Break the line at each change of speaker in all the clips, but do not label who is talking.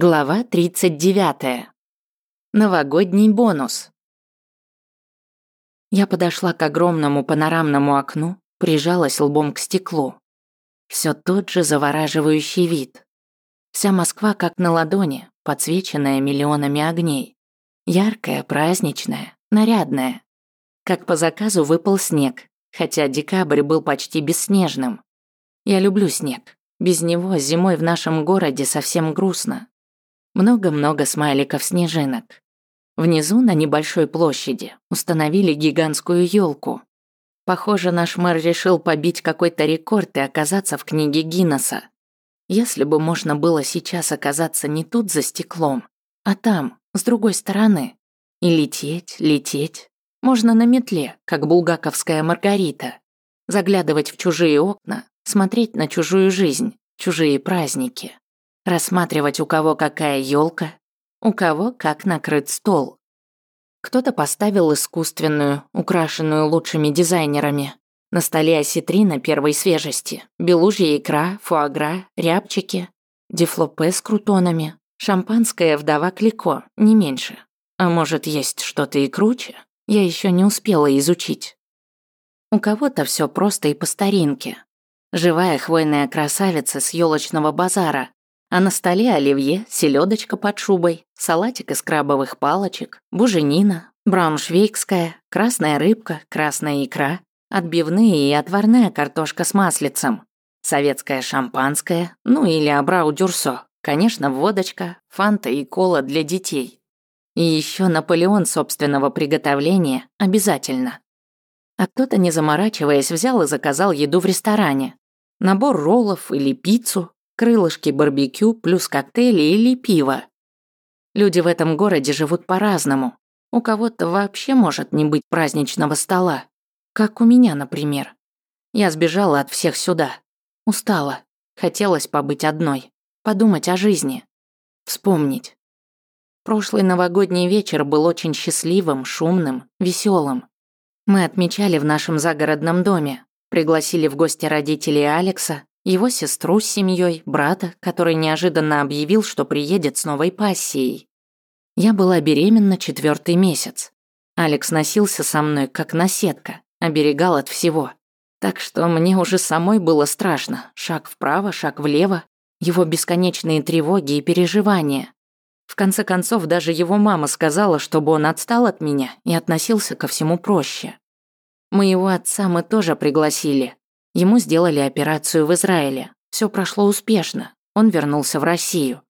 Глава 39. Новогодний бонус. Я подошла к огромному панорамному окну, прижалась лбом к стеклу. Все тот же завораживающий вид. Вся Москва как на ладони, подсвеченная миллионами огней. Яркая, праздничная, нарядная. Как по заказу выпал снег, хотя декабрь был почти бесснежным. Я люблю снег. Без него зимой в нашем городе совсем грустно. Много-много смайликов-снежинок. Внизу, на небольшой площади, установили гигантскую елку. Похоже, наш мэр решил побить какой-то рекорд и оказаться в книге Гиннесса. Если бы можно было сейчас оказаться не тут за стеклом, а там, с другой стороны, и лететь, лететь. Можно на метле, как булгаковская Маргарита. Заглядывать в чужие окна, смотреть на чужую жизнь, чужие праздники рассматривать, у кого какая елка, у кого как накрыт стол. Кто-то поставил искусственную, украшенную лучшими дизайнерами. На столе осетрина первой свежести, белужья икра, фуагра, рябчики, дефлопе с крутонами, шампанское вдова Клико, не меньше. А может, есть что-то и круче? Я еще не успела изучить. У кого-то все просто и по старинке. Живая хвойная красавица с елочного базара, а на столе оливье, селедочка под шубой, салатик из крабовых палочек, буженина, брауншвейгская, красная рыбка, красная икра, отбивные и отварная картошка с маслицем, советское шампанское, ну или абрау-дюрсо, конечно, водочка, фанта и кола для детей. И еще Наполеон собственного приготовления обязательно. А кто-то, не заморачиваясь, взял и заказал еду в ресторане. Набор роллов или пиццу, крылышки барбекю плюс коктейли или пиво. Люди в этом городе живут по-разному. У кого-то вообще может не быть праздничного стола. Как у меня, например. Я сбежала от всех сюда. Устала. Хотелось побыть одной. Подумать о жизни. Вспомнить. Прошлый новогодний вечер был очень счастливым, шумным, веселым. Мы отмечали в нашем загородном доме. Пригласили в гости родителей Алекса, его сестру с семьей, брата, который неожиданно объявил, что приедет с новой пассией. Я была беременна четвертый месяц. Алекс носился со мной, как наседка, оберегал от всего. Так что мне уже самой было страшно. Шаг вправо, шаг влево, его бесконечные тревоги и переживания. В конце концов, даже его мама сказала, чтобы он отстал от меня и относился ко всему проще. Моего отца мы тоже пригласили, Ему сделали операцию в Израиле. Все прошло успешно. Он вернулся в Россию.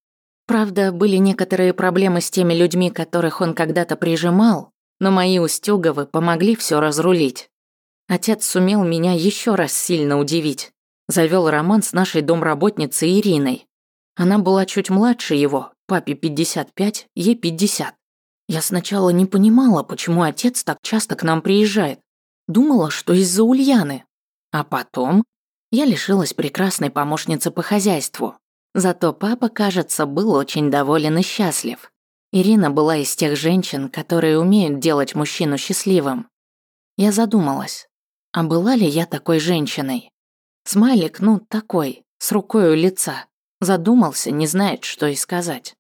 Правда, были некоторые проблемы с теми людьми, которых он когда-то прижимал, но мои Устюговы помогли все разрулить. Отец сумел меня еще раз сильно удивить. Завел роман с нашей домработницей Ириной. Она была чуть младше его, папе 55, ей 50. Я сначала не понимала, почему отец так часто к нам приезжает. Думала, что из-за Ульяны, а потом я лишилась прекрасной помощницы по хозяйству. Зато папа, кажется, был очень доволен и счастлив. Ирина была из тех женщин, которые умеют делать мужчину счастливым. Я задумалась, а была ли я такой женщиной? Смайлик, ну, такой, с рукой у лица. Задумался, не знает, что и сказать.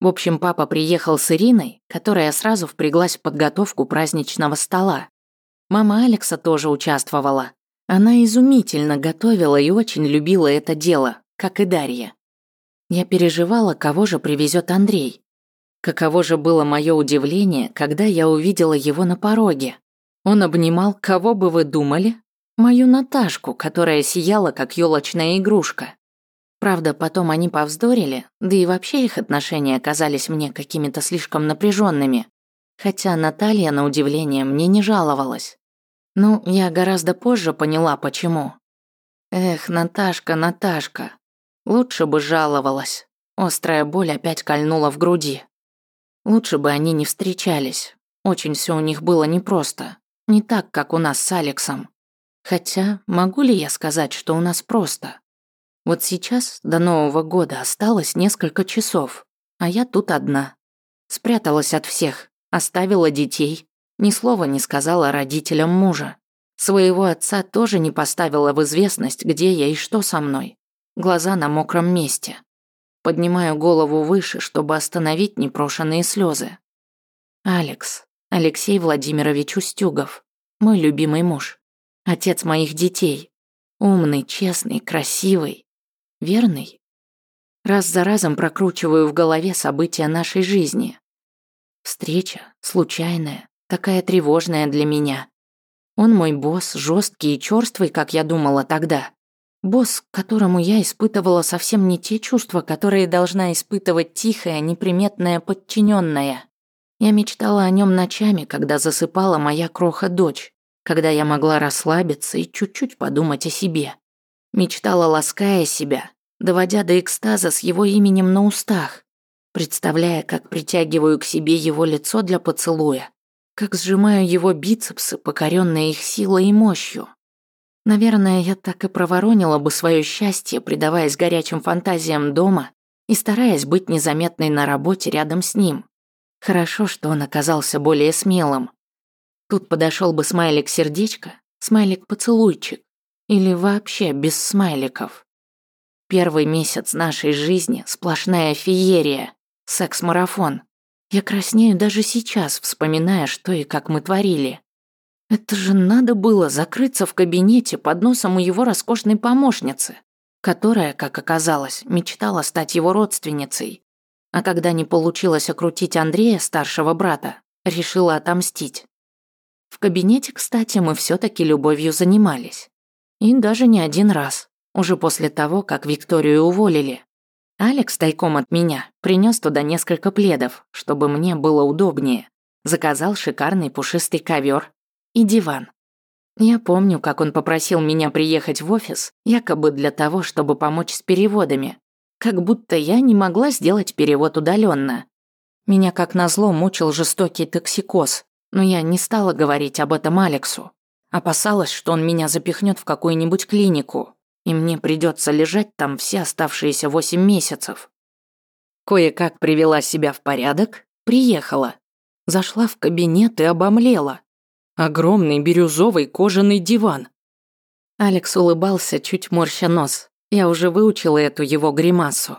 В общем, папа приехал с Ириной, которая сразу впряглась в подготовку праздничного стола. Мама Алекса тоже участвовала, она изумительно готовила и очень любила это дело, как и Дарья. Я переживала, кого же привезет Андрей. Каково же было мое удивление, когда я увидела его на пороге. Он обнимал, кого бы вы думали? Мою Наташку, которая сияла, как елочная игрушка. Правда, потом они повздорили, да и вообще их отношения оказались мне какими-то слишком напряженными. Хотя Наталья, на удивление, мне не жаловалась. Ну, я гораздо позже поняла, почему. Эх, Наташка, Наташка. Лучше бы жаловалась. Острая боль опять кольнула в груди. Лучше бы они не встречались. Очень все у них было непросто. Не так, как у нас с Алексом. Хотя, могу ли я сказать, что у нас просто? Вот сейчас, до Нового года, осталось несколько часов, а я тут одна. Спряталась от всех, оставила детей, ни слова не сказала родителям мужа. Своего отца тоже не поставила в известность, где я и что со мной. Глаза на мокром месте. поднимаю голову выше, чтобы остановить непрошенные слезы. Алекс, Алексей Владимирович Устюгов, мой любимый муж, отец моих детей, умный, честный, красивый, верный. Раз за разом прокручиваю в голове события нашей жизни. Встреча, случайная, такая тревожная для меня. Он мой босс, жесткий и черствый, как я думала тогда. Босс, к которому я испытывала совсем не те чувства, которые должна испытывать тихая, неприметная подчиненная. Я мечтала о нем ночами, когда засыпала моя кроха-дочь, когда я могла расслабиться и чуть-чуть подумать о себе. Мечтала, лаская себя, доводя до экстаза с его именем на устах, представляя, как притягиваю к себе его лицо для поцелуя, как сжимаю его бицепсы, покоренные их силой и мощью. Наверное, я так и проворонила бы свое счастье, предаваясь горячим фантазиям дома и стараясь быть незаметной на работе рядом с ним. Хорошо, что он оказался более смелым. Тут подошел бы смайлик-сердечко, смайлик-поцелуйчик или вообще без смайликов. Первый месяц нашей жизни – сплошная феерия, секс-марафон. Я краснею даже сейчас, вспоминая, что и как мы творили. Это же надо было закрыться в кабинете под носом у его роскошной помощницы, которая, как оказалось, мечтала стать его родственницей. А когда не получилось окрутить Андрея, старшего брата, решила отомстить. В кабинете, кстати, мы все таки любовью занимались. И даже не один раз, уже после того, как Викторию уволили. Алекс тайком от меня принес туда несколько пледов, чтобы мне было удобнее. Заказал шикарный пушистый ковер и диван. Я помню, как он попросил меня приехать в офис, якобы для того, чтобы помочь с переводами. Как будто я не могла сделать перевод удаленно. Меня как назло мучил жестокий токсикоз, но я не стала говорить об этом Алексу. Опасалась, что он меня запихнет в какую-нибудь клинику, и мне придется лежать там все оставшиеся восемь месяцев. Кое-как привела себя в порядок, приехала. Зашла в кабинет и обомлела. Огромный бирюзовый кожаный диван. Алекс улыбался, чуть морща нос. Я уже выучила эту его гримасу.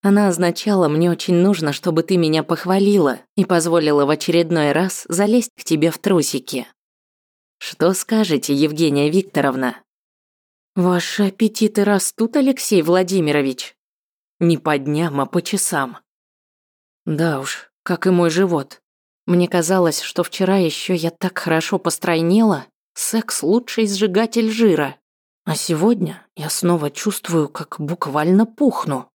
Она означала «мне очень нужно, чтобы ты меня похвалила» и позволила в очередной раз залезть к тебе в трусики. Что скажете, Евгения Викторовна? Ваши аппетиты растут, Алексей Владимирович? Не по дням, а по часам. Да уж, как и мой живот. Мне казалось, что вчера еще я так хорошо постройнела, секс лучший сжигатель жира. А сегодня я снова чувствую, как буквально пухну.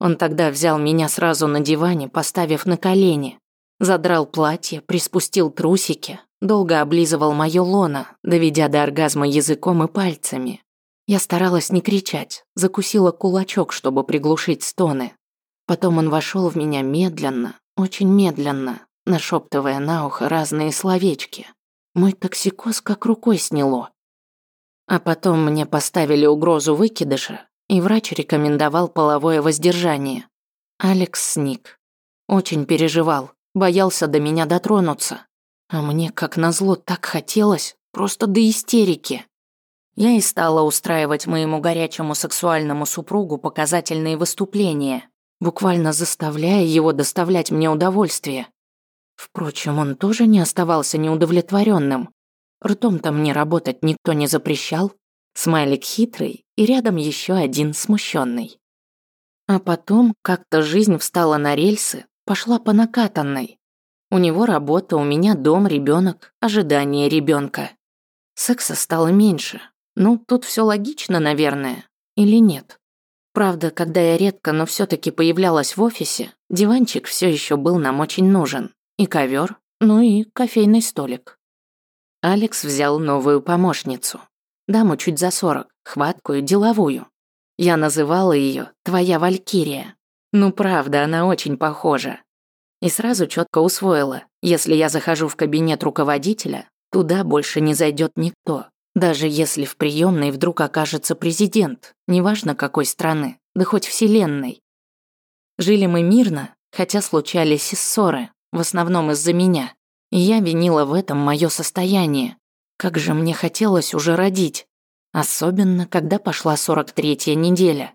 Он тогда взял меня сразу на диване, поставив на колени. Задрал платье, приспустил трусики, долго облизывал моё лоно, доведя до оргазма языком и пальцами. Я старалась не кричать, закусила кулачок, чтобы приглушить стоны. Потом он вошел в меня медленно, очень медленно, нашептывая на ухо разные словечки. Мой токсикоз как рукой сняло. А потом мне поставили угрозу выкидыша, и врач рекомендовал половое воздержание. Алекс сник. Очень переживал, боялся до меня дотронуться. А мне, как назло, так хотелось, просто до истерики. Я и стала устраивать моему горячему сексуальному супругу показательные выступления, буквально заставляя его доставлять мне удовольствие. Впрочем, он тоже не оставался неудовлетворенным. Ртом-то мне работать никто не запрещал. Смайлик хитрый и рядом еще один смущенный. А потом как-то жизнь встала на рельсы, пошла по накатанной. У него работа, у меня дом, ребенок, ожидание ребенка. Секса стало меньше, ну, тут все логично, наверное. Или нет? Правда, когда я редко, но все таки появлялась в офисе, диванчик все еще был нам очень нужен. И ковер, ну и кофейный столик. Алекс взял новую помощницу. Даму чуть за сорок, хваткую, деловую. Я называла ее «Твоя Валькирия». Ну правда, она очень похожа. И сразу четко усвоила, если я захожу в кабинет руководителя, туда больше не зайдет никто. Даже если в приемной вдруг окажется президент, неважно какой страны, да хоть вселенной. Жили мы мирно, хотя случались и ссоры, в основном из-за меня. И я винила в этом мое состояние. Как же мне хотелось уже родить. Особенно, когда пошла 43-я неделя.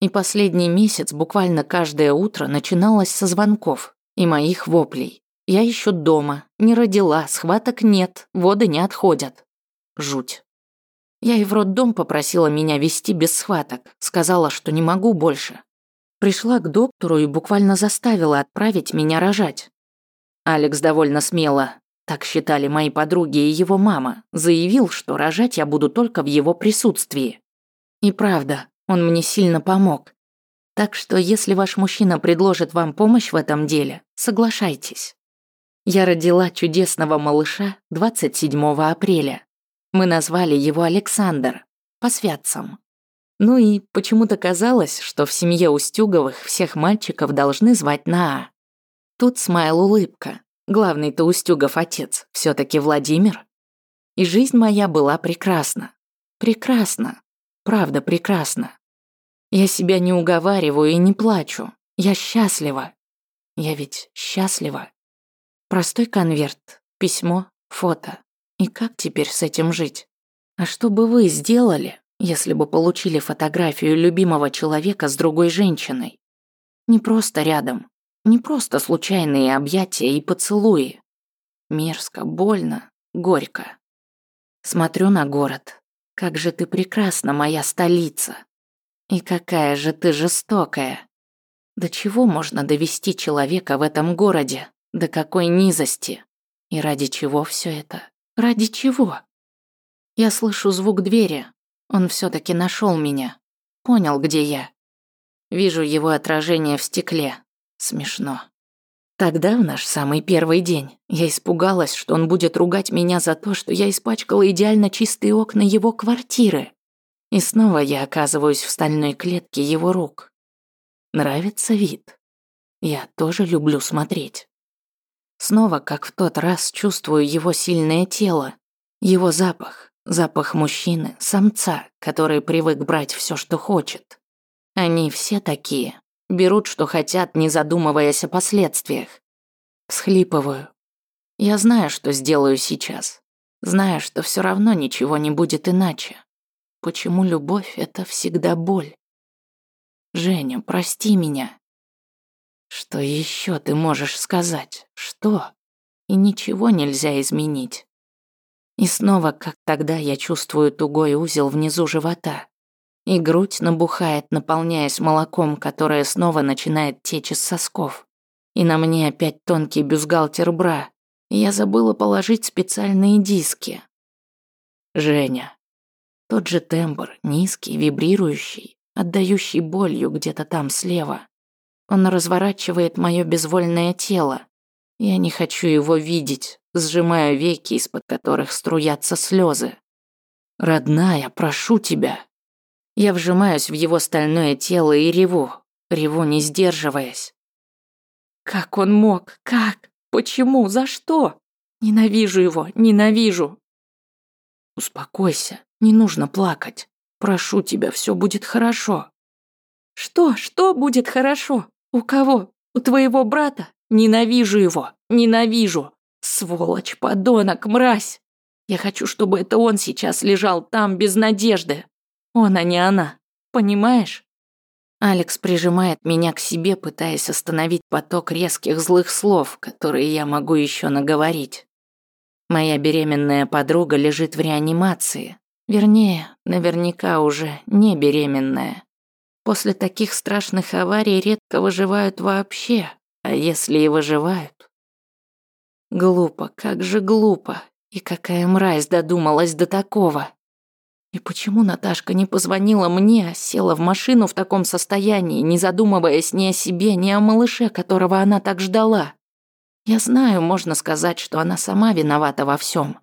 И последний месяц буквально каждое утро начиналось со звонков и моих воплей. Я еще дома, не родила, схваток нет, воды не отходят. Жуть. Я и в роддом попросила меня вести без схваток, сказала, что не могу больше. Пришла к доктору и буквально заставила отправить меня рожать. Алекс довольно смело, так считали мои подруги и его мама, заявил, что рожать я буду только в его присутствии. И правда, он мне сильно помог. Так что если ваш мужчина предложит вам помощь в этом деле, соглашайтесь. Я родила чудесного малыша 27 апреля. Мы назвали его Александр, по святцам. Ну и почему-то казалось, что в семье Устюговых всех мальчиков должны звать на «А». Тут смайл улыбка. Главный-то Устюгов отец, все таки Владимир. И жизнь моя была прекрасна. Прекрасна. Правда, прекрасна. Я себя не уговариваю и не плачу. Я счастлива. Я ведь счастлива. Простой конверт, письмо, фото. И как теперь с этим жить? А что бы вы сделали, если бы получили фотографию любимого человека с другой женщиной? Не просто рядом, не просто случайные объятия и поцелуи. Мерзко, больно, горько. Смотрю на город. Как же ты прекрасна, моя столица. И какая же ты жестокая. До чего можно довести человека в этом городе? До какой низости? И ради чего все это? Ради чего? Я слышу звук двери. Он все таки нашел меня. Понял, где я. Вижу его отражение в стекле. Смешно. Тогда, в наш самый первый день, я испугалась, что он будет ругать меня за то, что я испачкала идеально чистые окна его квартиры. И снова я оказываюсь в стальной клетке его рук. Нравится вид. Я тоже люблю смотреть. Снова, как в тот раз, чувствую его сильное тело, его запах, запах мужчины, самца, который привык брать все, что хочет. Они все такие, берут, что хотят, не задумываясь о последствиях. Схлипываю. Я знаю, что сделаю сейчас. Знаю, что все равно ничего не будет иначе. Почему любовь — это всегда боль? Женя, прости меня. Что еще ты можешь сказать? Что? И ничего нельзя изменить. И снова, как тогда, я чувствую тугой узел внизу живота. И грудь набухает, наполняясь молоком, которое снова начинает течь из сосков. И на мне опять тонкий бюстгальтер бра. Я забыла положить специальные диски. Женя. Тот же тембр, низкий, вибрирующий, отдающий болью где-то там слева. Он разворачивает мое безвольное тело. Я не хочу его видеть, сжимаю веки, из-под которых струятся слезы. «Родная, прошу тебя!» Я вжимаюсь в его стальное тело и реву, реву, не сдерживаясь. Как он мог? Как? Почему? За что? Ненавижу его, ненавижу. Успокойся, не нужно плакать. Прошу тебя, все будет хорошо. Что, что будет хорошо? У кого? У твоего брата? Ненавижу его, ненавижу. Сволочь, подонок, мразь. Я хочу, чтобы это он сейчас лежал там без надежды. Он, а не она. Понимаешь? Алекс прижимает меня к себе, пытаясь остановить поток резких злых слов, которые я могу еще наговорить. Моя беременная подруга лежит в реанимации. Вернее, наверняка уже не беременная. После таких страшных аварий редко выживают вообще, а если и выживают... Глупо, как же глупо. И какая мразь додумалась до такого. И почему Наташка не позвонила мне, а села в машину в таком состоянии, не задумываясь ни о себе, ни о малыше, которого она так ждала? Я знаю, можно сказать, что она сама виновата во всем.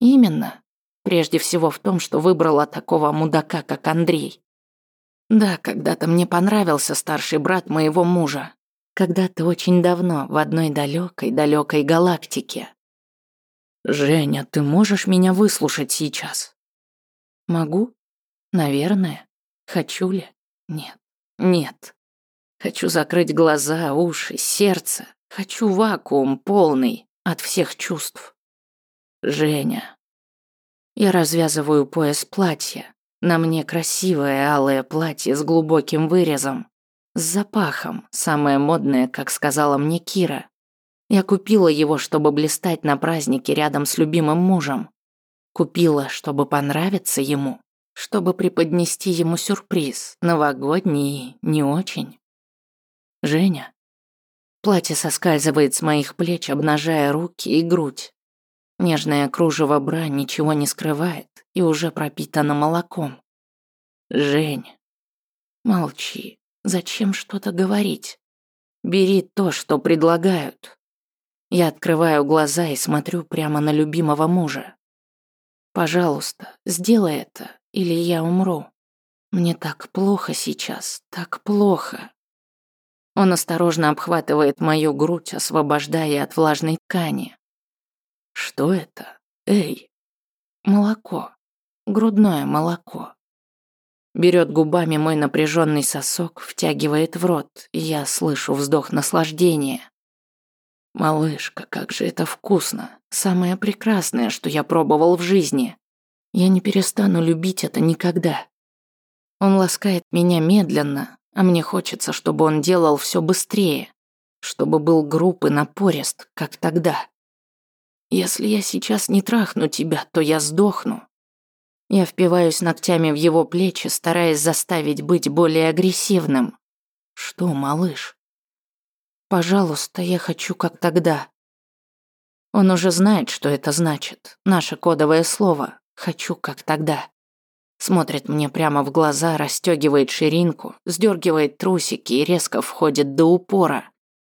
Именно. Прежде всего в том, что выбрала такого мудака, как Андрей. Да, когда-то мне понравился старший брат моего мужа. Когда-то очень давно, в одной далекой-далекой галактике. «Женя, ты можешь меня выслушать сейчас?» «Могу? Наверное. Хочу ли? Нет. Нет. Хочу закрыть глаза, уши, сердце. Хочу вакуум полный от всех чувств. Женя. Я развязываю пояс платья, На мне красивое алое платье с глубоким вырезом, с запахом, самое модное, как сказала мне Кира. Я купила его, чтобы блистать на празднике рядом с любимым мужем. Купила, чтобы понравиться ему, чтобы преподнести ему сюрприз, новогодний не очень. Женя. Платье соскальзывает с моих плеч, обнажая руки и грудь. Нежное кружево бра ничего не скрывает и уже пропитано молоком. Жень. Молчи. Зачем что-то говорить? Бери то, что предлагают. Я открываю глаза и смотрю прямо на любимого мужа. Пожалуйста, сделай это, или я умру. Мне так плохо сейчас, так плохо. Он осторожно обхватывает мою грудь, освобождая от влажной ткани. Что это? Эй. Молоко. Грудное молоко. Берет губами мой напряженный сосок, втягивает в рот, и я слышу вздох наслаждения. Малышка, как же это вкусно. Самое прекрасное, что я пробовал в жизни. Я не перестану любить это никогда. Он ласкает меня медленно, а мне хочется, чтобы он делал все быстрее, чтобы был груб и напорист, как тогда. Если я сейчас не трахну тебя, то я сдохну. Я впиваюсь ногтями в его плечи, стараясь заставить быть более агрессивным. Что, малыш? Пожалуйста, я хочу как тогда. Он уже знает, что это значит. Наше кодовое слово «хочу как тогда». Смотрит мне прямо в глаза, расстегивает ширинку, сдергивает трусики и резко входит до упора.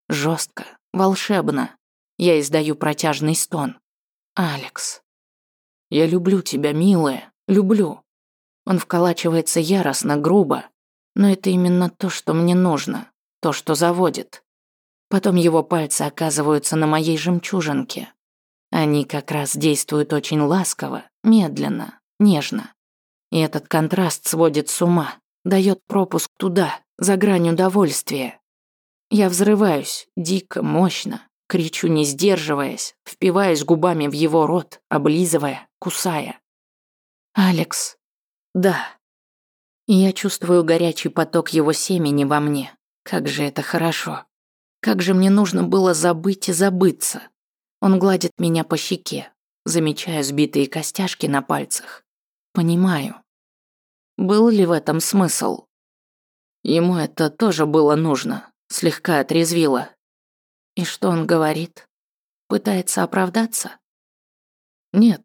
Жестко, волшебно. Я издаю протяжный стон. «Алекс». «Я люблю тебя, милая, люблю». Он вколачивается яростно, грубо. Но это именно то, что мне нужно, то, что заводит. Потом его пальцы оказываются на моей жемчужинке. Они как раз действуют очень ласково, медленно, нежно. И этот контраст сводит с ума, дает пропуск туда, за грань удовольствия. Я взрываюсь, дико, мощно, кричу, не сдерживаясь, впиваясь губами в его рот, облизывая, кусая. «Алекс». «Да». Я чувствую горячий поток его семени во мне. Как же это хорошо. Как же мне нужно было забыть и забыться. Он гладит меня по щеке, замечая сбитые костяшки на пальцах. Понимаю. Был ли в этом смысл? Ему это тоже было нужно, слегка отрезвило. И что он говорит? Пытается оправдаться? Нет,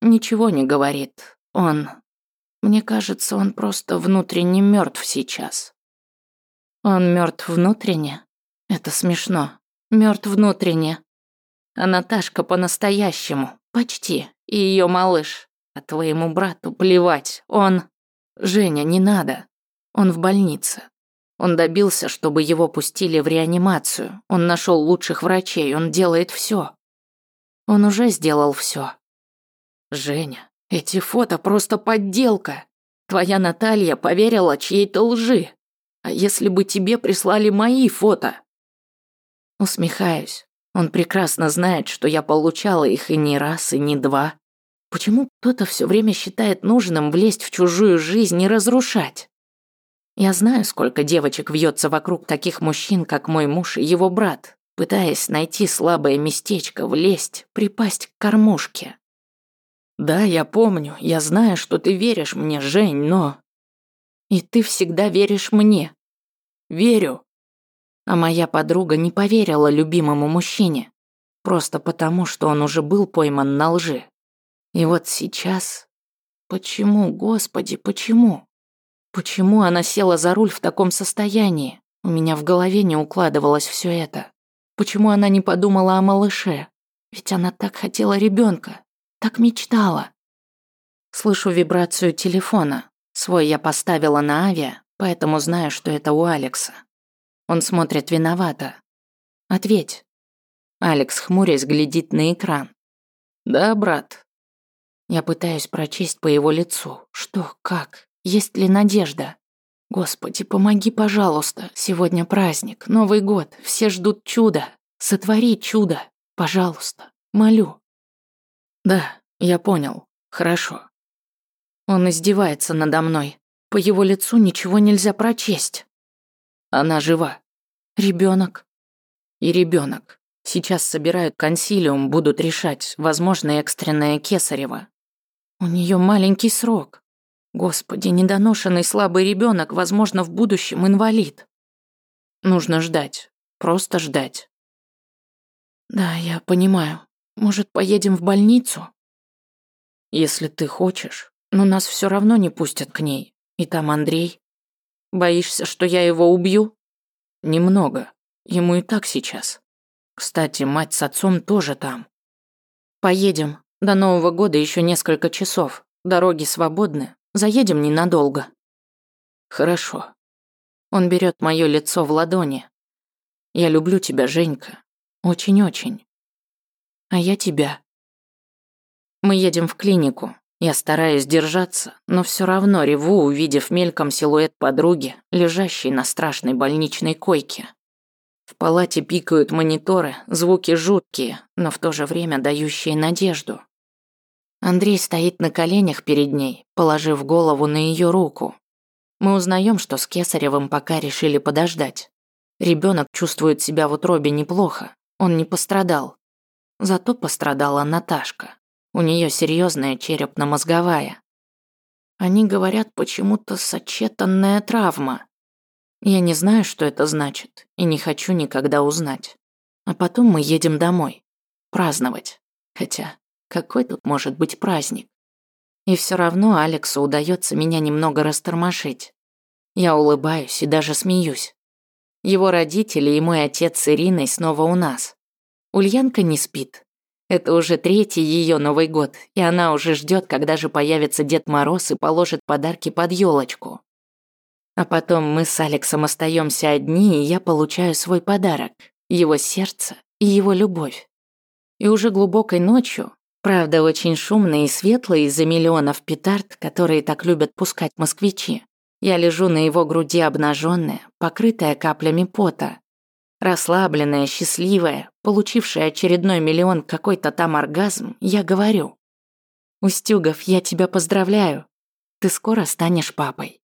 ничего не говорит. Он... Мне кажется, он просто внутренне мертв сейчас. Он мертв внутренне? Это смешно. Мертв внутренне. А Наташка по-настоящему. Почти. И ее малыш. А твоему брату плевать. Он... Женя, не надо. Он в больнице. Он добился, чтобы его пустили в реанимацию. Он нашел лучших врачей. Он делает все. Он уже сделал все. Женя, эти фото просто подделка. Твоя Наталья поверила чьей-то лжи. А если бы тебе прислали мои фото? Усмехаюсь. Он прекрасно знает, что я получала их и не раз, и не два. Почему кто-то все время считает нужным влезть в чужую жизнь и разрушать? Я знаю, сколько девочек вьется вокруг таких мужчин, как мой муж и его брат, пытаясь найти слабое местечко, влезть, припасть к кормушке. Да, я помню, я знаю, что ты веришь мне, Жень, но... И ты всегда веришь мне. Верю. А моя подруга не поверила любимому мужчине, просто потому, что он уже был пойман на лжи. И вот сейчас... Почему, Господи, почему? Почему она села за руль в таком состоянии? У меня в голове не укладывалось все это. Почему она не подумала о малыше? Ведь она так хотела ребенка, так мечтала. Слышу вибрацию телефона. Свой я поставила на авиа, поэтому знаю, что это у Алекса. Он смотрит виновато. Ответь. Алекс, хмурясь, глядит на экран. Да, брат. Я пытаюсь прочесть по его лицу. Что, как? Есть ли надежда? Господи, помоги, пожалуйста. Сегодня праздник, Новый год. Все ждут чуда. Сотвори чудо. Пожалуйста. Молю. Да, я понял. Хорошо. Он издевается надо мной. По его лицу ничего нельзя прочесть. Она жива. Ребенок. И ребенок. Сейчас собирают консилиум, будут решать, возможно, экстренное кесарево. У нее маленький срок. Господи, недоношенный слабый ребенок, возможно, в будущем инвалид. Нужно ждать. Просто ждать. Да, я понимаю. Может, поедем в больницу? Если ты хочешь, но нас все равно не пустят к ней. И там Андрей. Боишься, что я его убью? Немного. Ему и так сейчас. Кстати, мать с отцом тоже там. Поедем. До Нового года еще несколько часов. Дороги свободны. Заедем ненадолго. Хорошо. Он берет мое лицо в ладони. Я люблю тебя, Женька. Очень-очень. А я тебя. Мы едем в клинику. Я стараюсь держаться, но все равно реву, увидев мельком силуэт подруги, лежащей на страшной больничной койке. В палате пикают мониторы, звуки жуткие, но в то же время дающие надежду. Андрей стоит на коленях перед ней, положив голову на ее руку. Мы узнаем, что с Кесаревым пока решили подождать. Ребенок чувствует себя в утробе неплохо, он не пострадал. Зато пострадала Наташка. У нее серьезная черепно-мозговая. Они говорят почему-то сочетанная травма. Я не знаю, что это значит, и не хочу никогда узнать. А потом мы едем домой. Праздновать. Хотя, какой тут может быть праздник? И все равно Алексу удается меня немного растормошить. Я улыбаюсь и даже смеюсь. Его родители и мой отец с Ириной снова у нас. Ульянка не спит, это уже третий ее Новый год, и она уже ждет, когда же появится Дед Мороз и положит подарки под елочку. А потом мы с Алексом остаемся одни, и я получаю свой подарок, его сердце и его любовь. И уже глубокой ночью, правда очень шумной и светлой из-за миллионов петард, которые так любят пускать москвичи, я лежу на его груди обнаженная, покрытая каплями пота, Расслабленная, счастливая, получившая очередной миллион какой-то там оргазм, я говорю. «Устюгов, я тебя поздравляю. Ты скоро станешь папой».